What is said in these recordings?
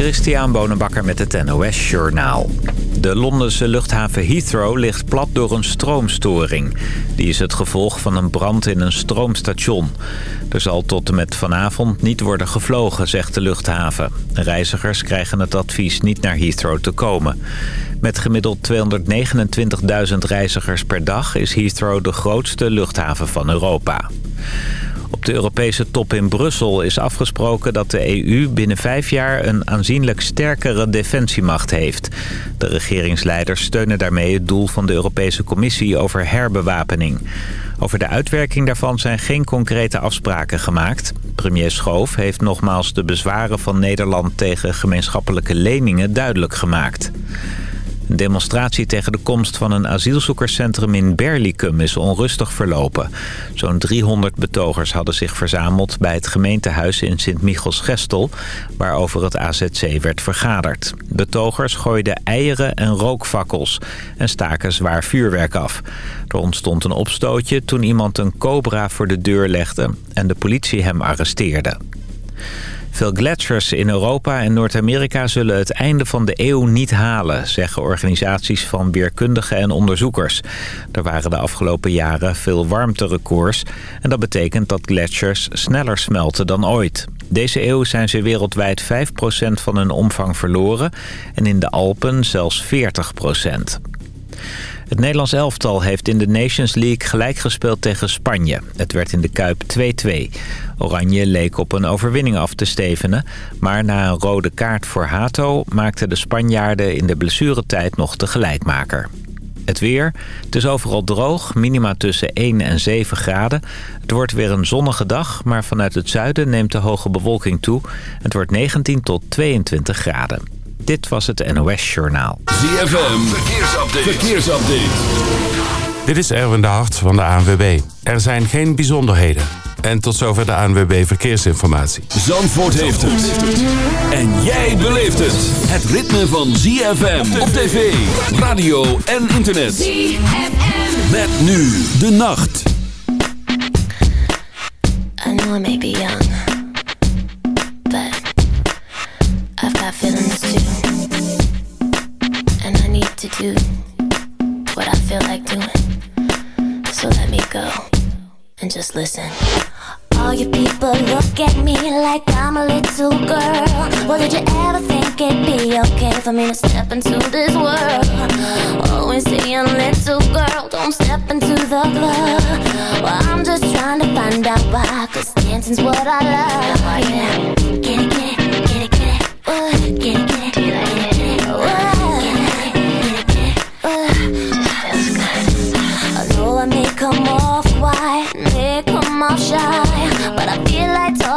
Christian Bonenbakker met het NOS Journaal. De Londense luchthaven Heathrow ligt plat door een stroomstoring. Die is het gevolg van een brand in een stroomstation. Er zal tot en met vanavond niet worden gevlogen, zegt de luchthaven. Reizigers krijgen het advies niet naar Heathrow te komen. Met gemiddeld 229.000 reizigers per dag is Heathrow de grootste luchthaven van Europa. Op de Europese top in Brussel is afgesproken dat de EU binnen vijf jaar een aanzienlijk sterkere defensiemacht heeft. De regeringsleiders steunen daarmee het doel van de Europese Commissie over herbewapening. Over de uitwerking daarvan zijn geen concrete afspraken gemaakt. Premier Schoof heeft nogmaals de bezwaren van Nederland tegen gemeenschappelijke leningen duidelijk gemaakt. Een demonstratie tegen de komst van een asielzoekerscentrum in Berlicum is onrustig verlopen. Zo'n 300 betogers hadden zich verzameld bij het gemeentehuis in Sint-Michels-Gestel... waarover het AZC werd vergaderd. Betogers gooiden eieren en rookfakkels en staken zwaar vuurwerk af. Er ontstond een opstootje toen iemand een cobra voor de deur legde en de politie hem arresteerde. Veel gletsjers in Europa en Noord-Amerika zullen het einde van de eeuw niet halen, zeggen organisaties van weerkundigen en onderzoekers. Er waren de afgelopen jaren veel warmterecords en dat betekent dat gletsjers sneller smelten dan ooit. Deze eeuw zijn ze wereldwijd 5% van hun omvang verloren en in de Alpen zelfs 40%. Het Nederlands elftal heeft in de Nations League gelijk gespeeld tegen Spanje. Het werd in de Kuip 2-2. Oranje leek op een overwinning af te stevenen. Maar na een rode kaart voor Hato maakten de Spanjaarden in de blessuretijd nog de gelijkmaker. Het weer. Het is overal droog, minima tussen 1 en 7 graden. Het wordt weer een zonnige dag, maar vanuit het zuiden neemt de hoge bewolking toe. Het wordt 19 tot 22 graden. Dit was het NOS Journaal. ZFM, verkeersupdate. verkeersupdate. Dit is Erwin de Hart van de ANWB. Er zijn geen bijzonderheden. En tot zover de ANWB Verkeersinformatie. Zandvoort heeft het. En jij beleeft het. Het ritme van ZFM op tv, radio en internet. ZFM. Met nu de nacht. I know I may be young. Do what I feel like doing. So let me go and just listen. All you people look at me like I'm a little girl. Well, did you ever think it'd be okay for me to step into this world? Always saying, little girl, don't step into the club. Well, I'm just trying to find out why, cause dancing's what I love. Yeah. Get it, get it, get it, get it. Get it, get it?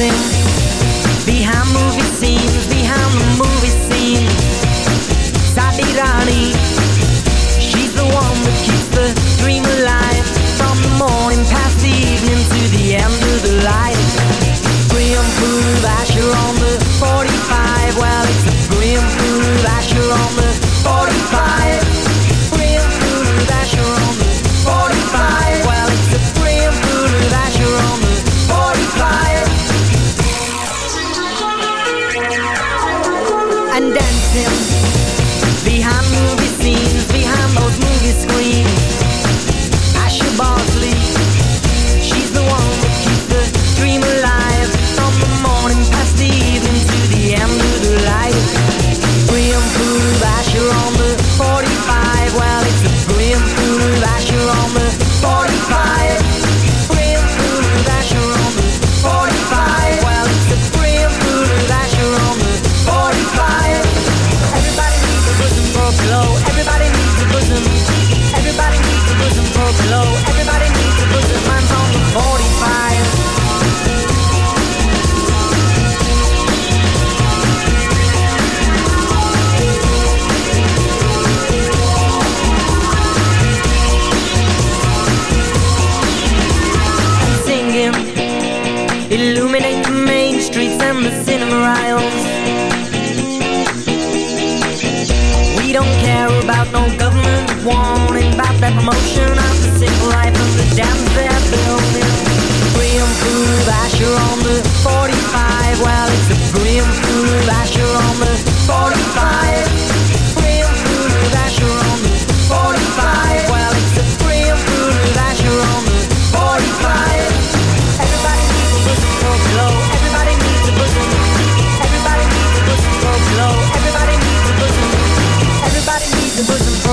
There's about no government warning About that promotion of the simple life of the dams they're building. Brilliant food of Asher on the 45 Well, it's a brilliant food of Asher on the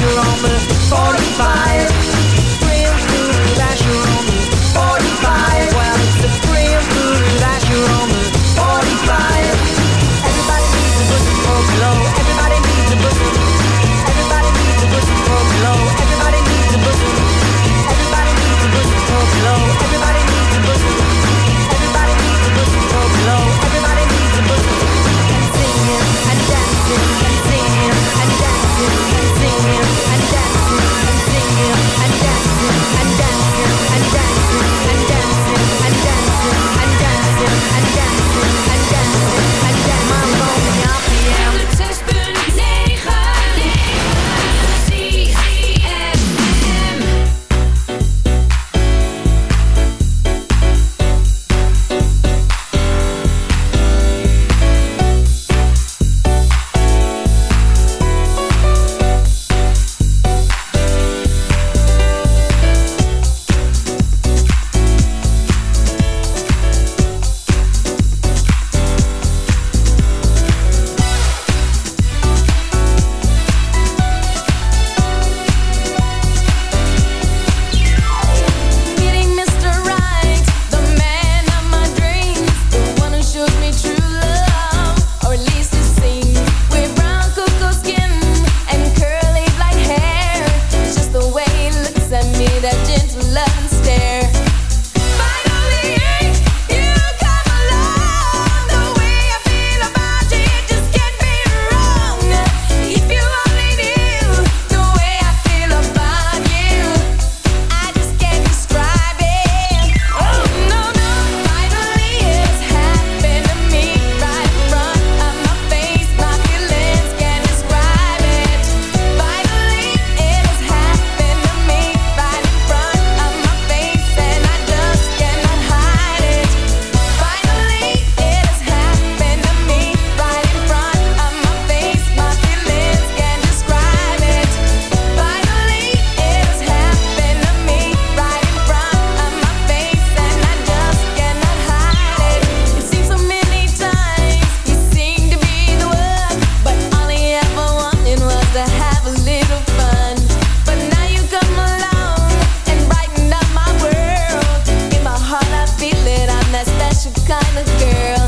Asher on the I'm a girl.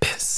Piss.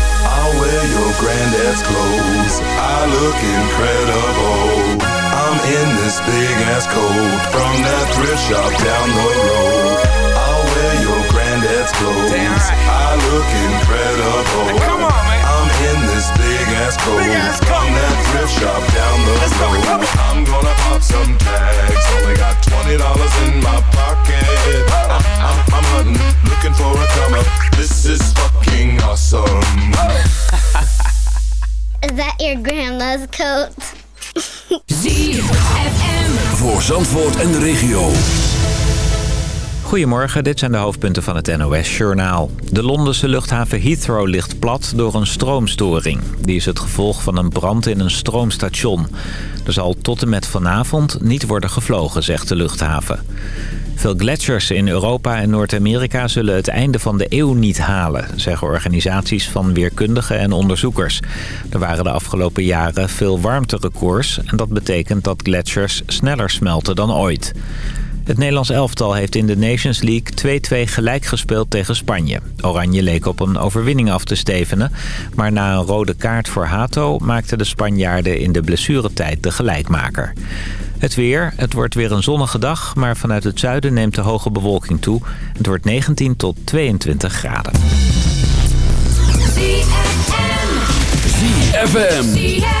I'll wear your granddad's clothes. I look incredible. I'm in this big ass coat from that thrift shop down the road. I'll wear your granddad's clothes. I look incredible. Ass coat big ass from that thrift shop down the Let's road. Go, I'm gonna pop some tags. Only got twenty dollars in my pocket. I'm, I'm, I'm hunting, looking for a come up. This is fucking awesome. Is that your grandma's coat? ZFM voor Zandvoort en de regio. Goedemorgen, dit zijn de hoofdpunten van het NOS-journaal. De Londense luchthaven Heathrow ligt plat door een stroomstoring. Die is het gevolg van een brand in een stroomstation. Er zal tot en met vanavond niet worden gevlogen, zegt de luchthaven. Veel gletsjers in Europa en Noord-Amerika zullen het einde van de eeuw niet halen, zeggen organisaties van weerkundigen en onderzoekers. Er waren de afgelopen jaren veel warmterecords en dat betekent dat gletsjers sneller smelten dan ooit. Het Nederlands elftal heeft in de Nations League 2-2 gelijk gespeeld tegen Spanje. Oranje leek op een overwinning af te stevenen. Maar na een rode kaart voor Hato maakten de Spanjaarden in de blessuretijd de gelijkmaker. Het weer. Het wordt weer een zonnige dag, maar vanuit het zuiden neemt de hoge bewolking toe. Het wordt 19 tot 22 graden. ZFM.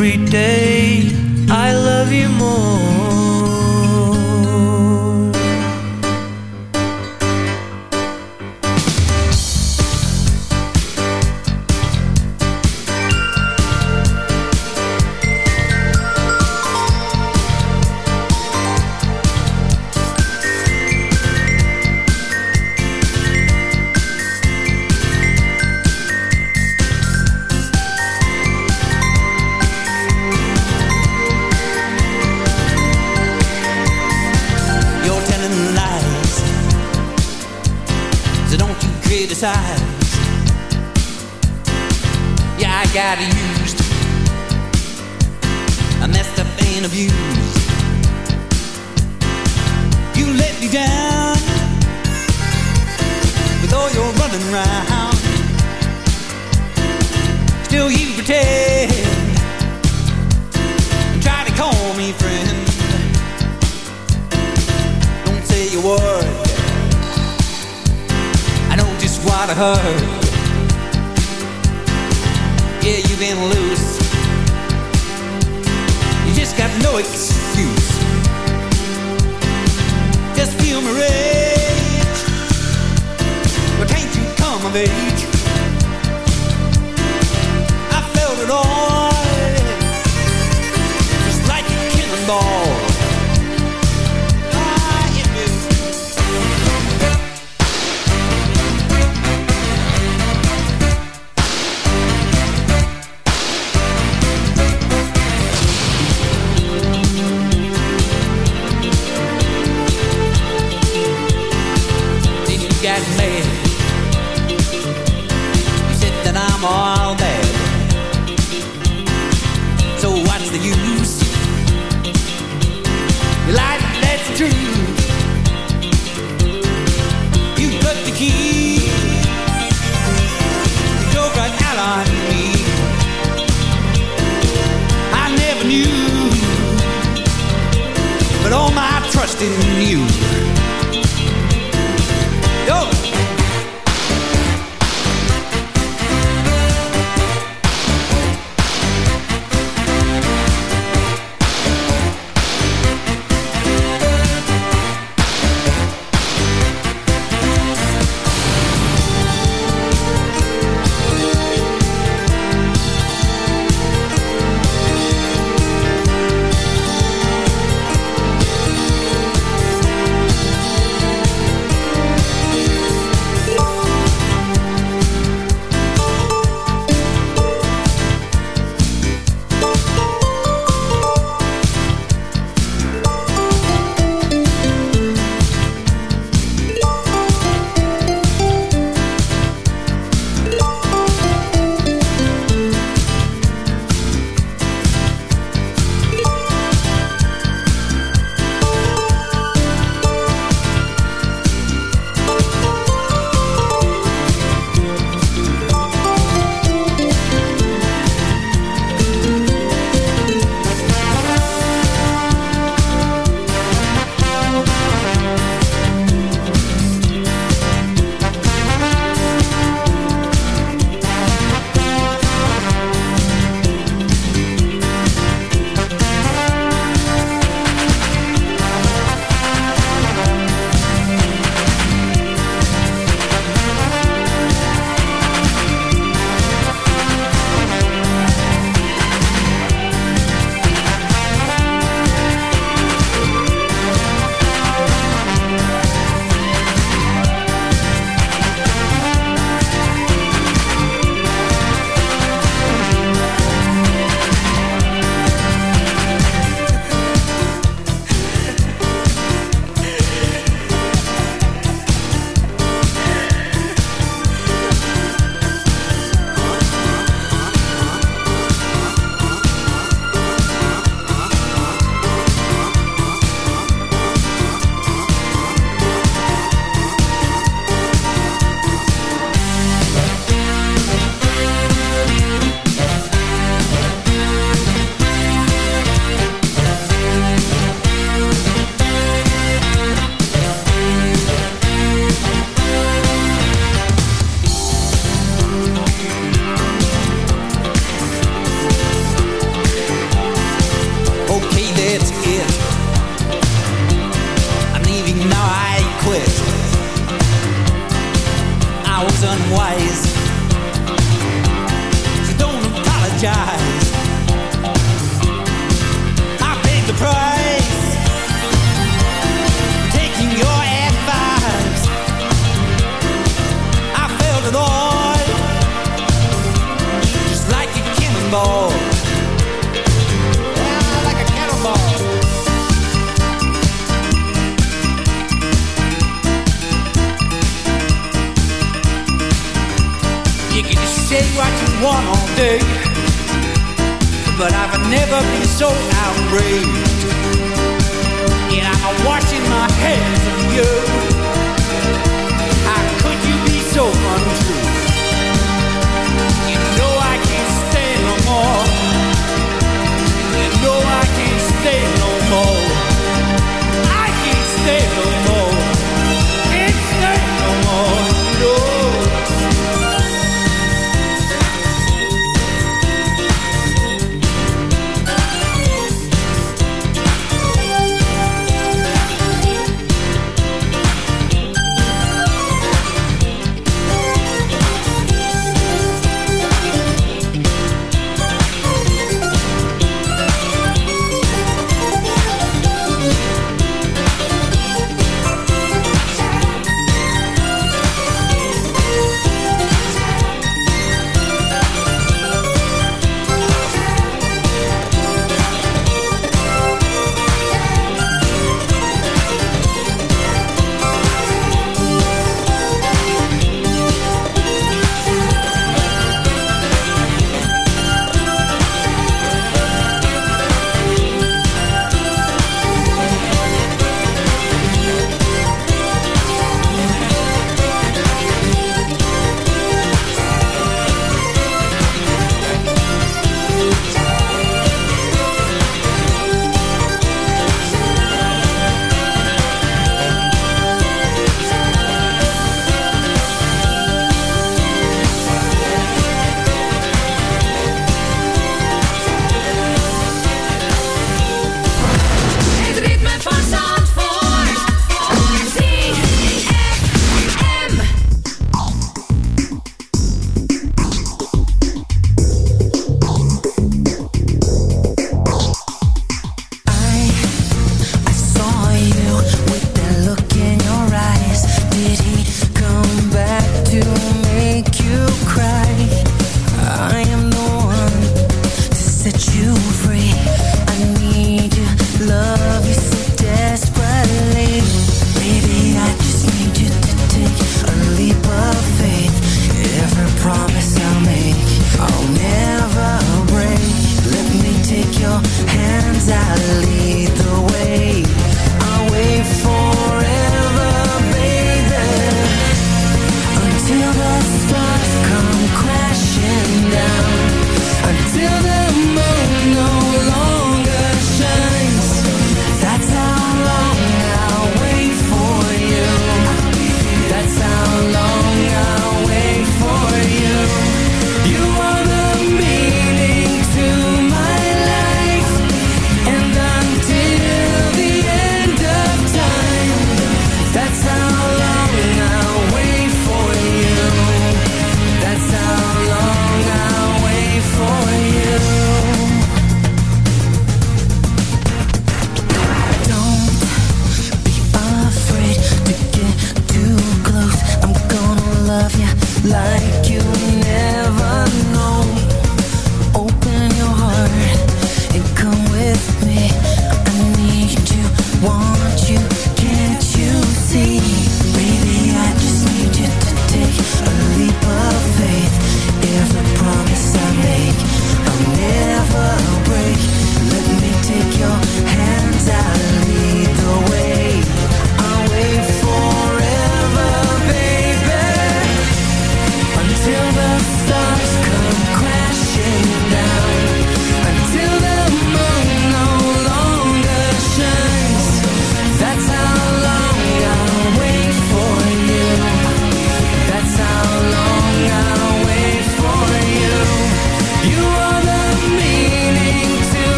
every day.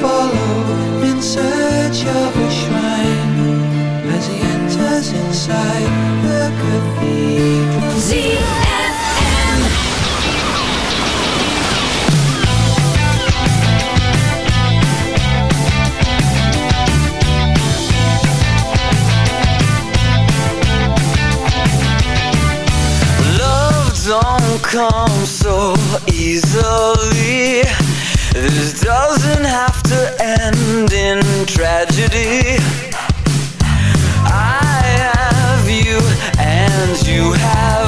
follow in search of a shrine as he enters inside the cathedral. ZFM. Love don't come so easily. There's tragedy. I have you, and you have.